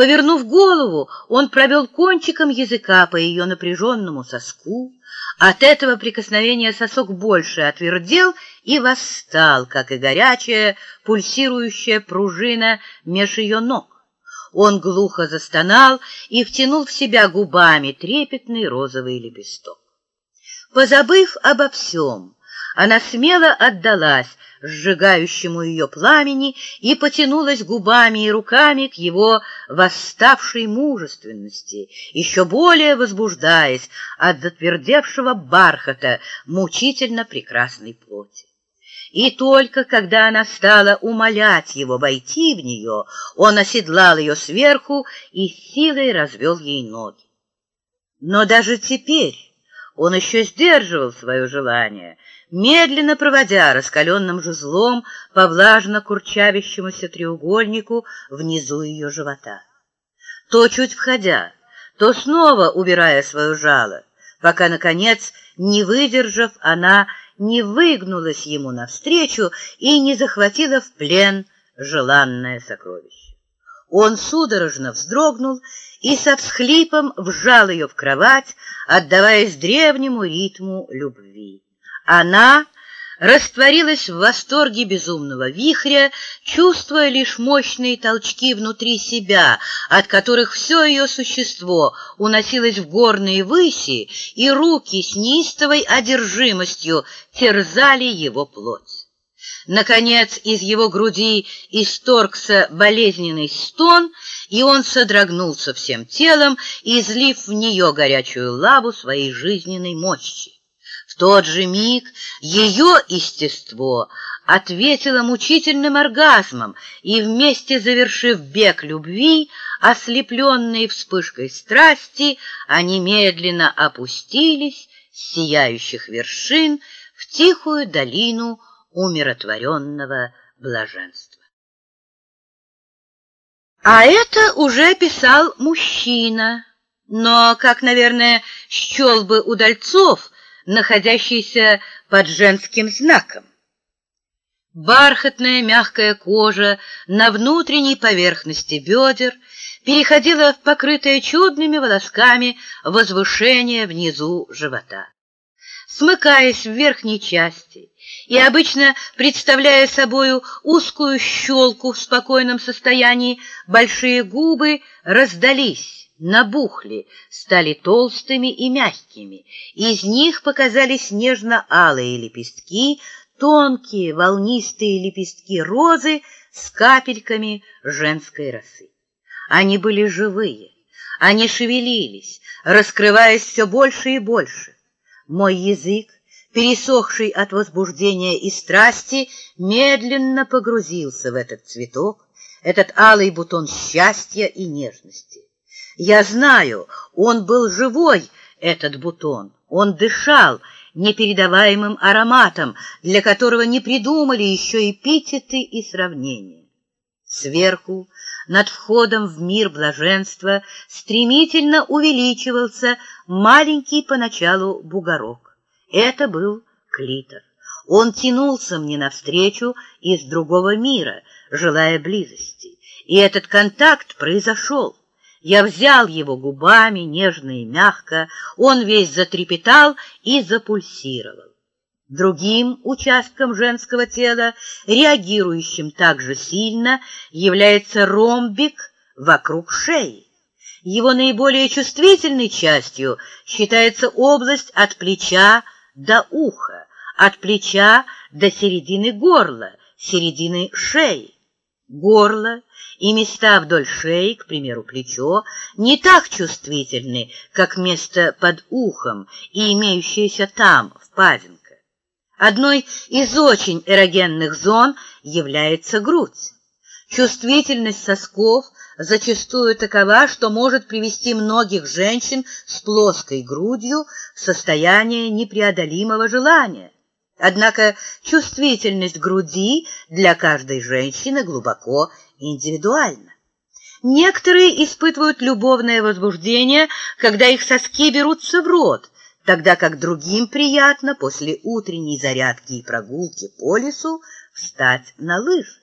Повернув голову, он провел кончиком языка по ее напряженному соску. От этого прикосновения сосок больше отвердел и восстал, как и горячая, пульсирующая пружина меж ее ног. Он глухо застонал и втянул в себя губами трепетный розовый лепесток. Позабыв обо всем, она смело отдалась сжигающему ее пламени и потянулась губами и руками к его восставшей мужественности, еще более возбуждаясь от затвердевшего бархата мучительно прекрасной плоти. И только когда она стала умолять его войти в нее, он оседлал ее сверху и силой развел ей ноги. Но даже теперь он еще сдерживал свое желание, медленно проводя раскаленным жезлом по влажно курчавящемуся треугольнику внизу ее живота. То чуть входя, то снова убирая свое жало, пока, наконец, не выдержав, она не выгнулась ему навстречу и не захватила в плен желанное сокровище. Он судорожно вздрогнул и со всхлипом вжал ее в кровать, отдаваясь древнему ритму любви. Она растворилась в восторге безумного вихря, чувствуя лишь мощные толчки внутри себя, от которых все ее существо уносилось в горные выси, и руки с неистовой одержимостью терзали его плоть. Наконец из его груди исторгся болезненный стон, и он содрогнулся всем телом, излив в нее горячую лаву своей жизненной мощи. Тот же миг ее естество ответило мучительным оргазмом, и вместе завершив бег любви, ослепленные вспышкой страсти, они медленно опустились с сияющих вершин в тихую долину умиротворенного блаженства. А это уже писал мужчина, но, как, наверное, счел бы удальцов, находящийся под женским знаком. Бархатная мягкая кожа на внутренней поверхности бедер переходила в покрытое чудными волосками возвышение внизу живота. Смыкаясь в верхней части и обычно представляя собою узкую щелку в спокойном состоянии, большие губы раздались, набухли, стали толстыми и мягкими. Из них показались нежно-алые лепестки, тонкие волнистые лепестки розы с капельками женской росы. Они были живые, они шевелились, раскрываясь все больше и больше. Мой язык, пересохший от возбуждения и страсти, медленно погрузился в этот цветок, этот алый бутон счастья и нежности. Я знаю, он был живой, этот бутон. Он дышал непередаваемым ароматом, для которого не придумали еще эпитеты и сравнения. Сверху, над входом в мир блаженства, стремительно увеличивался маленький поначалу бугорок. Это был клитор. Он тянулся мне навстречу из другого мира, желая близости. И этот контакт произошел. Я взял его губами, нежно и мягко, он весь затрепетал и запульсировал. Другим участком женского тела, реагирующим так же сильно, является ромбик вокруг шеи. Его наиболее чувствительной частью считается область от плеча до уха, от плеча до середины горла, середины шеи. Горло и места вдоль шеи, к примеру, плечо, не так чувствительны, как место под ухом и имеющаяся там впадинка. Одной из очень эрогенных зон является грудь. Чувствительность сосков зачастую такова, что может привести многих женщин с плоской грудью в состояние непреодолимого желания. Однако чувствительность груди для каждой женщины глубоко индивидуально. Некоторые испытывают любовное возбуждение, когда их соски берутся в рот, тогда как другим приятно после утренней зарядки и прогулки по лесу встать на лыжи.